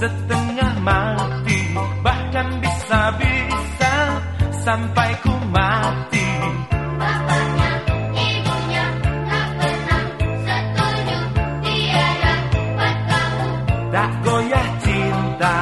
setengah mati bahkan bisa-bisa sampai ku mati. Bapaknya, ibunya, tak pernah setuju, tiada Tak goyah cinta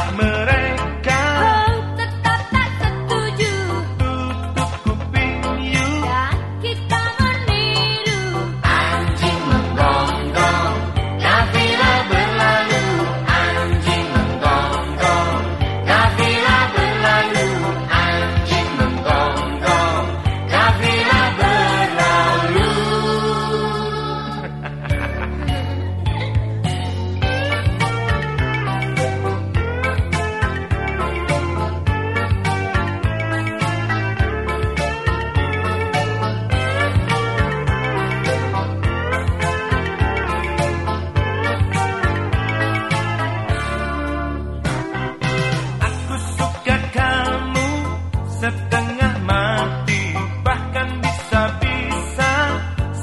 Carmen.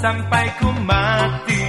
sampai ku mati.